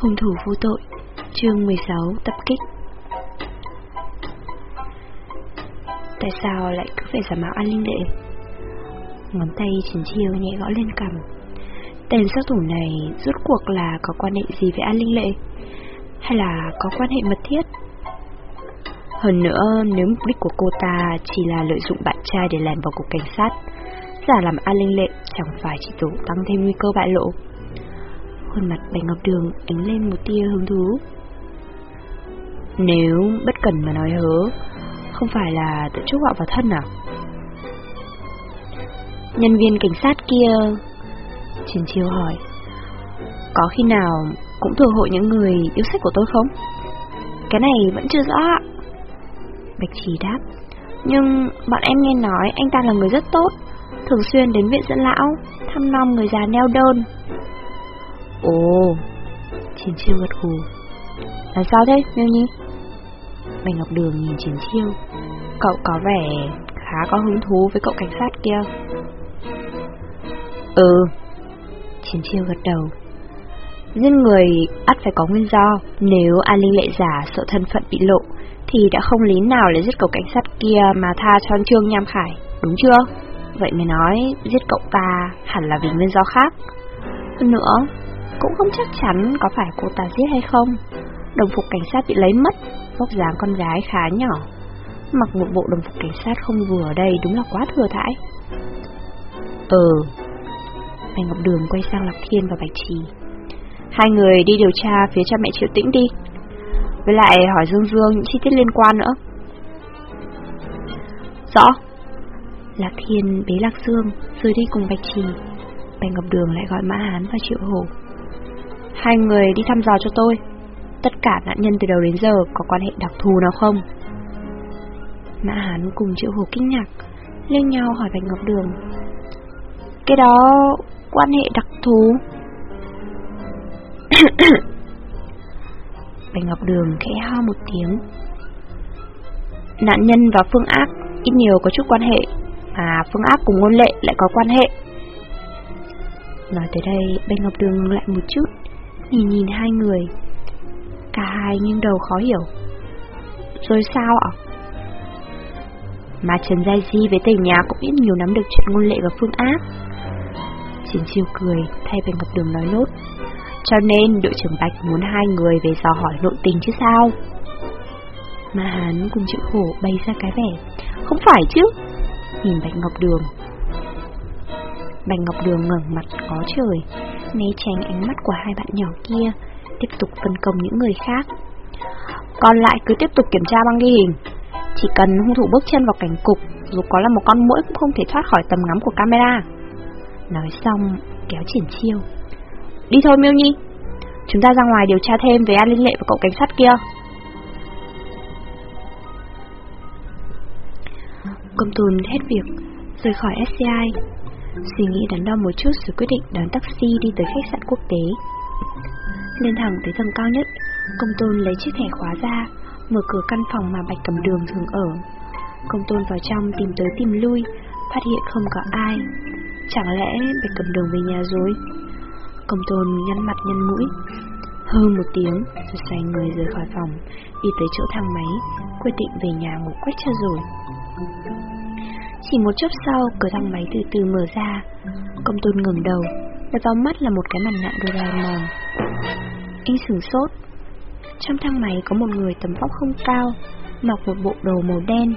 Hung thủ vô tội, Chương 16 Tập kích. Tại sao lại cứ phải giả mạo An Linh Lệ Ngón tay chín chiêu nhẹ gõ lên cằm. Tên sát thủ này rốt cuộc là có quan hệ gì với An Linh Lệ? Hay là có quan hệ mật thiết? Hơn nữa, nếu mục đích của cô ta chỉ là lợi dụng bạn trai để lèn vào cục cảnh sát, Giả làm An Linh Lệ chẳng phải chỉ tổ tăng thêm nguy cơ bại lộ. Khuôn mặt Bạch Ngọc Đường ánh lên một tia hứng thú. Nếu bất cần mà nói hớ, Không phải là tự chúc họ vào thân à? Nhân viên cảnh sát kia Chiến chiêu hỏi, Có khi nào cũng thừa hội những người yêu sách của tôi không? Cái này vẫn chưa rõ Bạch Trì đáp, Nhưng bọn em nghe nói anh ta là người rất tốt, Thường xuyên đến viện dẫn lão, Thăm nom người già neo đơn. Ồ, chiến chiêu gật gù. Là sao thế, Miêu Nhi? Bành Ngọc Đường nhìn chiến chiêu. Cậu có vẻ khá có hứng thú với cậu cảnh sát kia. Ừ. Chiến chiêu gật đầu. Giết người ắt phải có nguyên do. Nếu An Linh lệ giả sợ thân phận bị lộ, Thì đã không lý nào để giết cậu cảnh sát kia Mà tha cho Trương Nham Khải, Đúng chưa? Vậy mới nói giết cậu ta hẳn là vì nguyên do khác. Hơn nữa cũng không chắc chắn có phải cô ta giết hay không. Đồng phục cảnh sát bị lấy mất Vóc dáng con gái khá nhỏ. Mặc một bộ đồng phục cảnh sát không vừa ở đây Đúng là quá thừa thãi. Ừ. Bạch Ngọc Đường quay sang Lạc Thiên và Bạch Trì. Hai người đi điều tra phía cha mẹ Triệu Tĩnh đi. Với lại hỏi Dương Dương những chi tiết liên quan nữa. Rõ. Lạc Thiên bế Lạc Dương Rồi đi cùng Bạch Trì. Bạch Ngọc Đường lại gọi Mã Hán và Triệu Hổ Hai người đi thăm dò cho tôi. Tất cả nạn nhân từ đầu đến giờ Có quan hệ đặc thù nào không? Mã Hán cùng Triệu hồ kinh ngạc Lên nhau hỏi Bạch Ngọc Đường. Cái đó quan hệ đặc thù? Bạch Ngọc Đường khẽ ho một tiếng. Nạn nhân và Phương Ác ít nhiều có chút quan hệ, Mà Phương Ác cùng ngôn lệ lại có quan hệ. Nói tới đây, Bạch Ngọc Đường ngừng lại một chút. Nhìn nhìn hai người. Cả hai nghiêng đầu khó hiểu. Rồi sao ạ? Mà Trần Giai Di với tình nhà cũng ít nhiều nắm được chuyện ngôn lệ và Phương Ác. Chiến chiêu cười, thay về Ngọc Đường nói nốt Cho nên đội trưởng Bạch muốn hai người về dò hỏi nội tình chứ sao? Mà hắn cùng chịu khổ bay ra cái vẻ. Không phải chứ? Nhìn Bạch Ngọc Đường. Bạch Ngọc Đường ngẩng mặt, có trời. Né tránh ánh mắt của hai bạn nhỏ kia, Tiếp tục phân công những người khác. Còn lại cứ tiếp tục kiểm tra băng ghi hình. Chỉ cần hung thủ bước chân vào cảnh cục, Dù có là một con mũi cũng không thể thoát khỏi tầm ngắm của camera. Nói xong, kéo triển chiêu. Đi thôi, Miêu Nhi. Chúng ta ra ngoài điều tra thêm về An Linh Lệ và cậu cảnh sát kia. Công tùn hết việc, Rời khỏi SCI Suy nghĩ đắn đo một chút rồi quyết định đón taxi đi tới khách sạn quốc tế. Lên thẳng tới tầng cao nhất, Công tôn lấy chiếc thẻ khóa ra, Mở cửa căn phòng mà Bạch cẩm Đường thường ở. Công tôn vào trong tìm tới tìm lui, Phát hiện không có ai. Chẳng lẽ Bạch cẩm Đường về nhà rồi? Công tôn nhăn mặt nhăn mũi Hư một tiếng Rồi xoay người rời khỏi phòng, Đi tới chỗ thang máy, Quyết định về nhà ngủ quách cho rồi. Chỉ một chốc sau, Cửa thang máy từ từ mở ra. Công tôn ngẩng đầu Và vào mắt là một cái mặt nạ Doraemon Anh sửng sốt. Trong thang máy có một người tầm vóc không cao, Mặc một bộ đồ màu đen.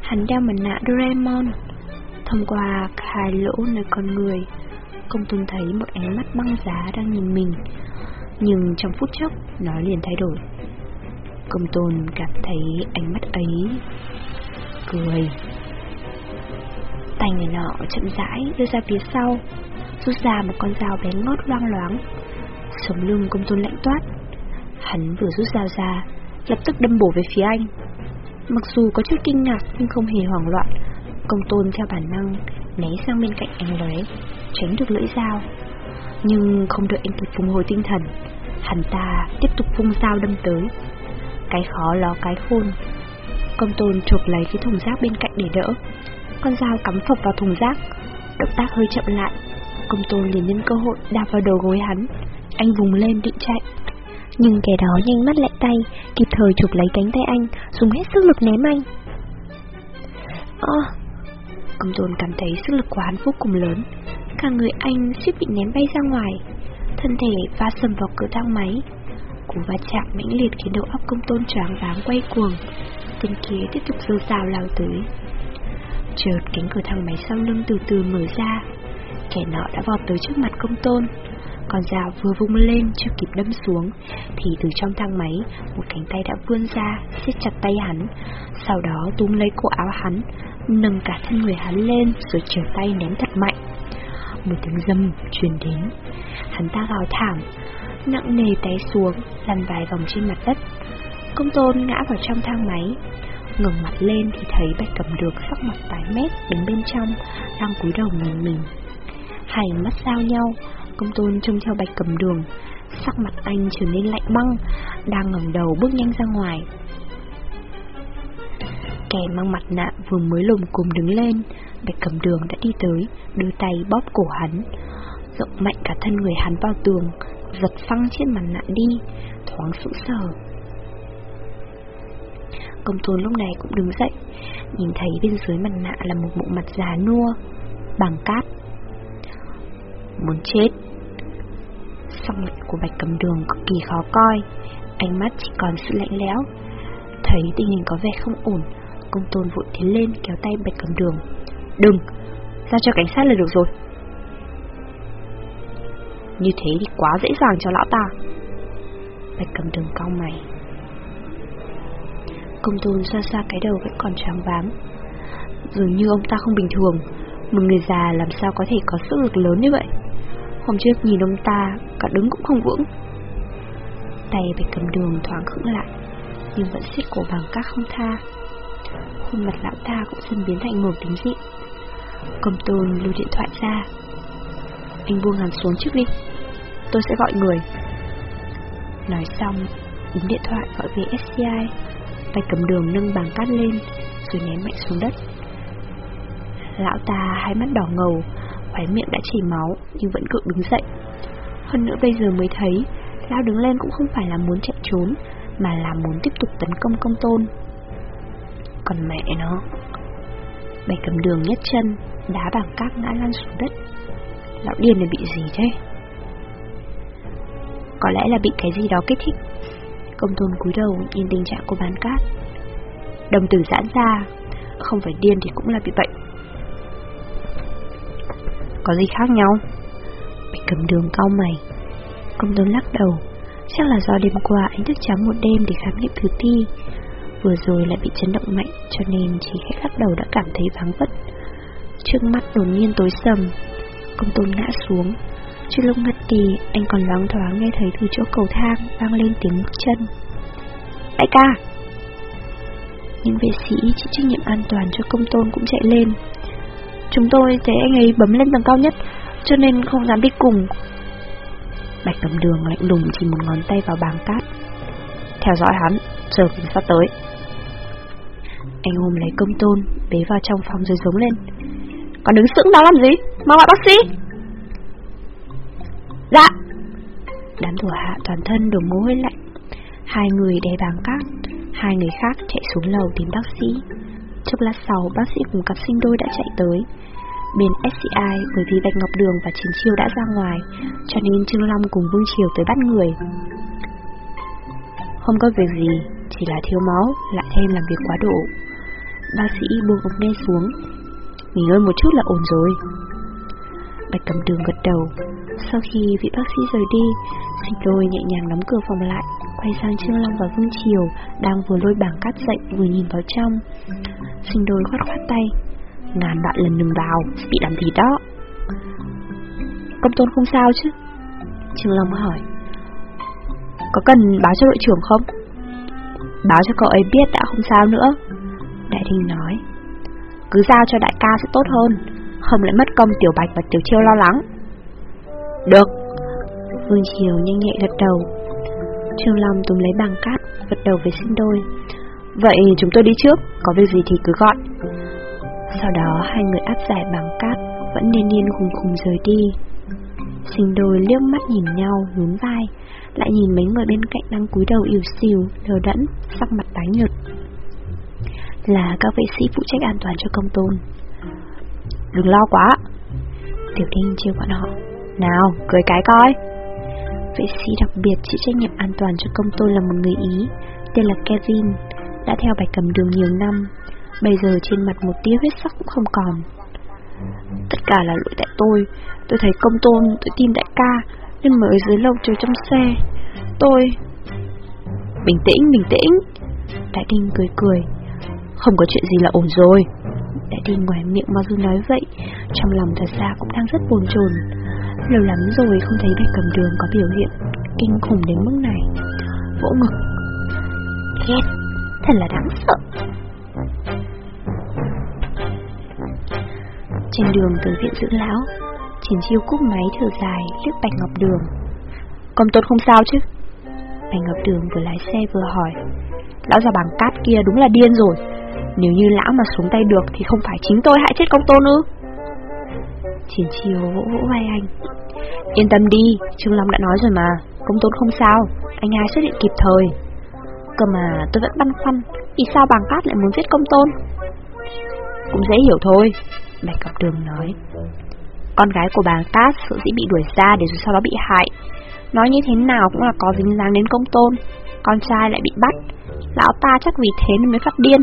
Hắn đeo mặt nạ Doraemon. Thông qua hai lỗ nơi con người, Công tôn thấy một ánh mắt băng giá đang nhìn mình. Nhưng trong phút chốc, Nó liền thay đổi. Công tôn cảm thấy ánh mắt ấy Cười. Tay người nọ chậm rãi đưa ra phía sau, Rút ra một con dao bén ngót loang loáng. Sống lưng công tôn lạnh toát. Hắn vừa rút dao ra, Lập tức đâm bổ về phía anh. Mặc dù có chút kinh ngạc nhưng không hề hoảng loạn, Công tôn theo bản năng Né sang bên cạnh anh lóe, Tránh được lưỡi dao. Nhưng không đợi anh kịp phục hồi tinh thần, Hắn ta tiếp tục vung dao đâm tới. Cái khó ló cái khôn, Công tôn chụp lấy cái thùng rác bên cạnh để đỡ. Con dao cắm phập vào thùng rác. Động tác hơi chậm lại Công tôn liền nhân cơ hội đạp vào đầu gối hắn. Anh vùng lên định chạy. Nhưng kẻ đó nhanh mắt lẹ tay, kịp thời chụp lấy cánh tay anh, dùng hết sức lực ném anh. Ơ, công tôn cảm thấy sức lực của hắn vô cùng lớn, cả người anh suýt bị ném bay ra ngoài, thân thể va sầm vào cửa thang máy. Cú va chạm mãnh liệt khiến đầu óc công tôn choáng váng quay cuồng, tên kia tiếp tục rơi rào lao tới. Chợt cánh cửa thang máy sau lưng từ từ mở ra, kẻ nọ đã vọt tới trước mặt công tôn. Con dao vừa vung lên chưa kịp đâm xuống Thì từ trong thang máy Một cánh tay đã vươn ra siết chặt tay hắn. Sau đó túm lấy cổ áo hắn Nâng cả thân người hắn lên Rồi trở tay ném thật mạnh. Một tiếng dâm truyền đến. Hắn ta gào thảm Nặng nề té xuống Lăn vài vòng trên mặt đất. Công tôn ngã vào trong thang máy ngẩng mặt lên thì thấy bạch cầm được sắc mặt tái mét đứng bên trong, đang cúi đầu nhìn mình. Hai mắt giao nhau, công tôn trông theo bạch cầm đường. Sắc mặt anh trở nên lạnh băng, Đang ngẩng đầu bước nhanh ra ngoài. Kẻ mang mặt nạ vừa mới lùm cồm đứng lên, Bạch cầm đường đã đi tới, Đưa tay bóp cổ hắn. Rộng mạnh cả thân người hắn vào tường, Giật phăng chiếc mặt nạ đi, Thoáng sững sờ. Công tôn lúc này cũng đứng dậy, Nhìn thấy bên dưới mặt nạ là một bộ mặt già nua Bằng cát. Muốn chết. Sắc mặt của bạch cầm đường cực kỳ khó coi, Ánh mắt chỉ còn sự lạnh lẽo. Thấy tình hình có vẻ không ổn, Công tôn vội tiến lên kéo tay bạch cầm đường. Đừng, giao cho cảnh sát là được rồi. Như thế thì quá dễ dàng cho lão ta. Bạch cầm đường cau mày. Công tôn xa xa cái đầu vẫn còn trắng váng. Dường như ông ta không bình thường, Một người già làm sao có thể có sức lực lớn như vậy? Hôm trước nhìn ông ta, Cả đứng cũng không vững. Tay bị cầm đường thoáng khững lại, Nhưng vẫn siết cổ bằng các không tha. Khuôn mặt lão ta cũng dần biến thành màu tính dị. Công tôn lưu điện thoại ra. Anh buông hắn xuống trước đi, Tôi sẽ gọi người. Nói xong, Bấm điện thoại gọi về SCI Bạch cầm đường nâng bàn cát lên Rồi ném mạnh xuống đất Lão ta hai mắt đỏ ngầu khóe miệng đã chảy máu nhưng vẫn cự đứng dậy. Hơn nữa bây giờ mới thấy, lão đứng lên cũng không phải là muốn chạy trốn, mà là muốn tiếp tục tấn công công tôn. Còn mẹ nó, bày cầm đường nhấc chân, đá bàn cát ngã lăn xuống đất. Lão điên này bị gì thế? Có lẽ là bị cái gì đó kích thích. Công tôn cúi đầu nhìn tình trạng của bán cát. Đồng tử giãn ra, không phải điên thì cũng là bị bệnh. Có gì khác nhau? Bạch cầm đường cau mày Công tôn lắc đầu Chắc là do đêm qua anh thức trắng một đêm để khám nghiệm tử thi Vừa rồi lại bị chấn động mạnh Cho nên chỉ khẽ lắc đầu đã cảm thấy vắng vất Trước mắt đột nhiên tối sầm Công tôn ngã xuống Trước lúc ngất đi Anh còn loáng thoáng nghe thấy từ chỗ cầu thang Vang lên tiếng bước chân. Đại ca! Những vệ sĩ chịu trách nhiệm an toàn cho công tôn cũng chạy lên. Chúng tôi thấy anh ấy bấm lên tầng cao nhất, Cho nên không dám đi cùng. Bạch cầm đường lạnh lùng chỉ một ngón tay vào bàn cát. Theo dõi hắn, Chờ cảnh sát tới. Anh ôm lấy công tôn, Bế vào trong phòng rồi giống lên. Còn đứng sững đó làm gì? Mau gọi bác sĩ! Đám thủ hạ toàn thân đổ mồ hôi lạnh Hai người đè bảng cát Hai người khác chạy xuống lầu tìm bác sĩ Chốc lát sau, bác sĩ cùng cặp sinh đôi đã chạy tới. Bên SCI bởi vì Bạch Ngọc Đường và Chiến Chiêu đã ra ngoài, cho nên Trương Long cùng Vương Triều tới bắt người. Không có việc gì, chỉ là thiếu máu, lại thêm làm việc quá độ. Bác sĩ buông ống nghe xuống. Nghỉ ngơi một chút là ổn rồi. Bạch cầm đường gật đầu. Sau khi vị bác sĩ rời đi, sinh đôi nhẹ nhàng đóng cửa phòng lại, quay sang Trương Long và Vương Triều đang vừa lôi bảng cát dậy vừa nhìn vào trong. Sinh đôi khoát khoát tay, ngàn bạn lần đừng vào, bị làm gì đó. Công tôn không sao chứ? Trương Long hỏi. Có cần báo cho đội trưởng không? Báo cho cậu ấy biết đã không sao nữa. Đại Đình nói. Cứ giao cho đại ca sẽ tốt hơn, không lại mất công tiểu bạch và tiểu chiêu lo lắng. Được. Vương Triều nhanh nhẹ gật đầu, Trương Long túm lấy bằng cát, gật đầu với sinh đôi. Vậy chúng tôi đi trước, có việc gì thì cứ gọi. Sau đó hai người áp giải bằng cát, vẫn nên niên khùng khùng rời đi. Sinh đôi liếc mắt nhìn nhau, nhún vai, lại nhìn mấy người bên cạnh đang cúi đầu yếu xìu, lờ đẫn, sắc mặt tái nhợt. Là các vệ sĩ phụ trách an toàn cho công tôn. Đừng lo quá. Tiểu Đinh chiêu bọn họ. Nào, cười cái coi. Vệ sĩ đặc biệt chịu trách nhiệm an toàn cho công tôn là một người Ý, tên là Kevin, đã theo bạch cầm đường nhiều năm, bây giờ trên mặt một tia huyết sắc cũng không còn. Tất cả là lỗi tại tôi, tôi thấy công tôn, tôi tin đại ca, nên mới dưới lâu trời trong xe. Tôi... Bình tĩnh, bình tĩnh. Đại Đinh cười cười. Không có chuyện gì là ổn rồi. Đại Đinh ngoài miệng mà dù nói vậy, trong lòng thật ra cũng đang rất buồn chồn. Lâu lắm rồi không thấy bạch cầm đường có biểu hiện kinh khủng đến mức này. Vỗ ngực. Ghét, thật là đáng sợ. Trên đường từ viện dưỡng lão, Triển chiêu cúp máy thở dài, liếc Bạch Ngọc Đường. Công tốt không sao chứ? Bạch Ngọc Đường vừa lái xe vừa hỏi. Lão già bằng cát kia đúng là điên rồi. Nếu như lão mà xuống tay được thì không phải chính tôi hại chết công tôn ư? Triển chiêu vỗ vỗ vai anh. Yên tâm đi, Trương Long đã nói rồi mà, công tôn không sao, anh hai xuất hiện kịp thời. Cơ mà tôi vẫn băn khoăn, vì sao bằng cát lại muốn giết công tôn? Cũng dễ hiểu thôi, Bạch Cọc Đường nói. Con gái của bàng Cát sợ dĩ bị đuổi ra để rồi sau đó bị hại. Nói như thế nào cũng là có dính dáng đến công tôn. Con trai lại bị bắt. Lão ta chắc vì thế nên mới phát điên.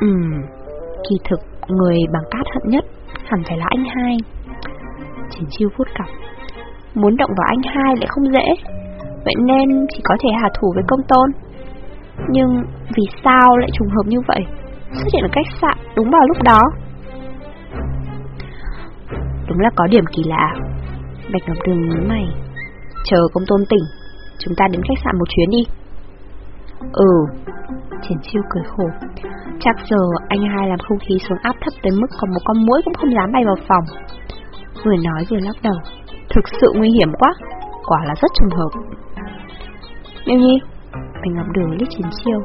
Ừm, kỳ thực người bằng cát hận nhất hẳn phải là anh hai. Triển chiêu phút cặp. Muốn động vào anh hai lại không dễ. Vậy nên chỉ có thể hạ thủ với công tôn. Nhưng vì sao lại trùng hợp như vậy? Xuất hiện ở khách sạn đúng vào lúc đó. Đúng là có điểm kỳ lạ. Bạch Ngọc Đường nhớ mày. Chờ công tôn tỉnh, chúng ta đến khách sạn một chuyến đi. Ừ, Triển chiêu cười khổ. Chắc giờ anh hai làm không khí xuống áp thấp tới mức còn một con muỗi cũng không dám bay vào phòng. Vừa nói vừa lắc đầu. Thực sự nguy hiểm quá, quả là rất trùng hợp. Miêu Nhi, Bạch Ngọc Đường liếc Triển chiêu.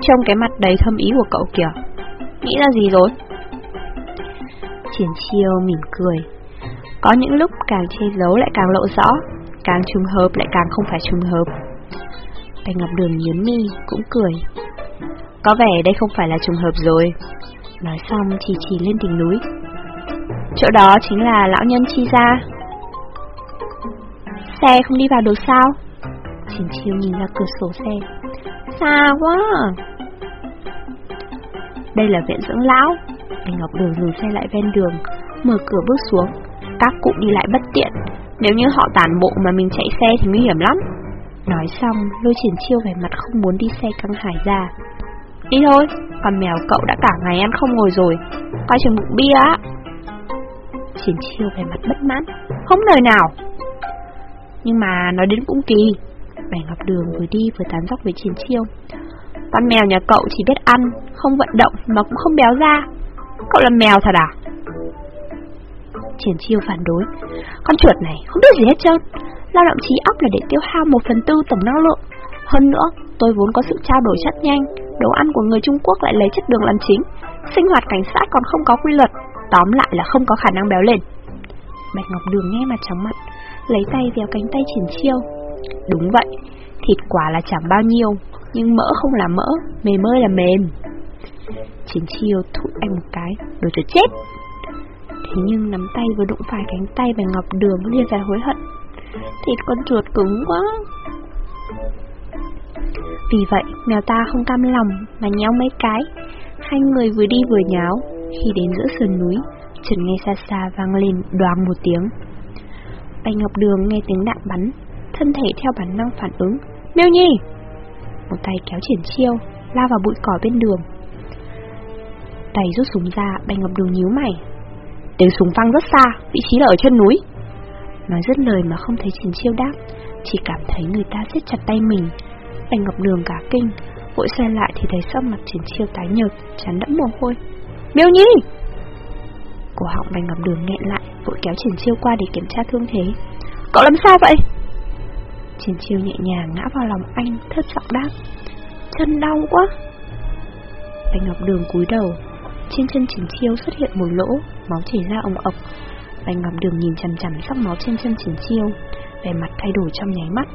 Trong cái mặt đầy thâm ý của cậu kìa, nghĩ ra gì rồi? Triển chiêu mỉm cười. Có những lúc càng che giấu lại càng lộ rõ, càng trùng hợp lại càng không phải trùng hợp. Bạch Ngọc Đường nhớn mi, cũng cười. Có vẻ đây không phải là trùng hợp rồi. Nói xong thì chỉ lên đỉnh núi. Chỗ đó chính là lão nhân chi ra. Xe không đi vào được sao? Triển chiêu nhìn ra cửa sổ xe. Xa quá à. Đây là viện dưỡng lão. Anh Ngọc Đường dừng xe lại ven đường, Mở cửa bước xuống. Các cụ đi lại bất tiện. Nếu như họ tản bộ mà mình chạy xe thì nguy hiểm lắm. Nói xong, Lôi triển chiêu về mặt không muốn đi xe căng hải ra. Đi thôi còn mèo cậu đã cả ngày ăn không ngồi rồi. Coi chừng bụng bia á. Triển chiêu về mặt bất mãn Không lời nào Nhưng mà nói đến cũng kỳ Bẻ Ngọc Đường vừa đi vừa tán dóc với Triển Chiêu. Con mèo nhà cậu chỉ biết ăn, không vận động mà cũng không béo ra. Cậu là mèo thật à? Triển Chiêu phản đối. Con chuột này không biết gì hết trơn. Lao động trí óc là để tiêu hao một phần tư tổng năng lượng. Hơn nữa, tôi vốn có sự trao đổi chất nhanh, đồ ăn của người Trung Quốc lại lấy chất đường làm chính, sinh hoạt cảnh sát còn không có quy luật, tóm lại là không có khả năng béo lên. Bạch Ngọc Đường nghe mà chóng mặt, lấy tay véo cánh tay Triển Chiêu, Đúng vậy, thịt quả là chẳng bao nhiêu, nhưng mỡ không là mỡ, mềm ơi là mềm. Chiến chiêu thụt anh một cái, đồ cho chết. Thế nhưng nắm tay vừa đụng phải cánh tay Bạch ngọc đường liền ra hối hận. Thịt con chuột cứng quá. Vì vậy, mèo ta không cam lòng mà nhéo mấy cái. Hai người vừa đi vừa nháo. Khi đến giữa sườn núi, chợt nghe xa xa vang lên đoàng một tiếng. Bạch Ngọc Đường nghe tiếng đạn bắn, thân thể theo bản năng phản ứng. Miêu Nhi! Một tay kéo triển chiêu, lao vào bụi cỏ bên đường. Tay rút súng ra, Bạch Ngọc Đường nhíu mày. Tiếng súng vang rất xa, vị trí là ở trên núi. Nói rất lời mà không thấy triển chiêu đáp, chỉ cảm thấy người ta siết chặt tay mình. Bạch Ngọc Đường cả kinh, vội xoay lại thì thấy sắc mặt triển chiêu tái nhợt, chán đẫm mồ hôi. Miêu Nhi! Cổ họng bành ngập Đường nghẹn lại, vội kéo triển chiêu qua để kiểm tra thương thế. Cậu làm sao vậy? Triển chiêu nhẹ nhàng ngã vào lòng anh, thất giọng đáp. Chân đau quá. Bành Ngọc Đường cúi đầu, trên chân triển chiêu xuất hiện một lỗ, máu chảy ra ồng ộc. Bành Ngọc Đường nhìn chằm chằm sắc máu trên chân Triển Chiêu, vẻ mặt thay đổi trong nháy mắt.